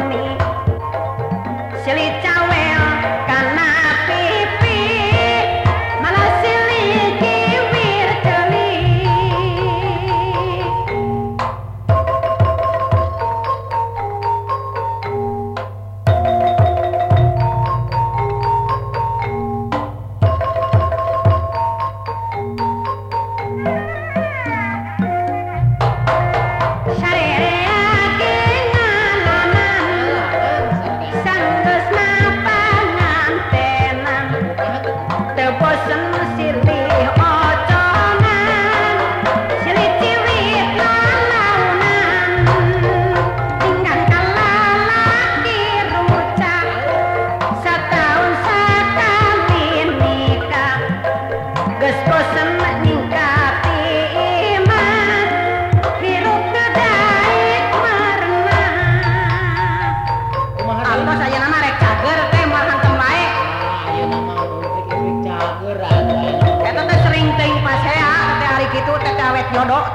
jodoh do đó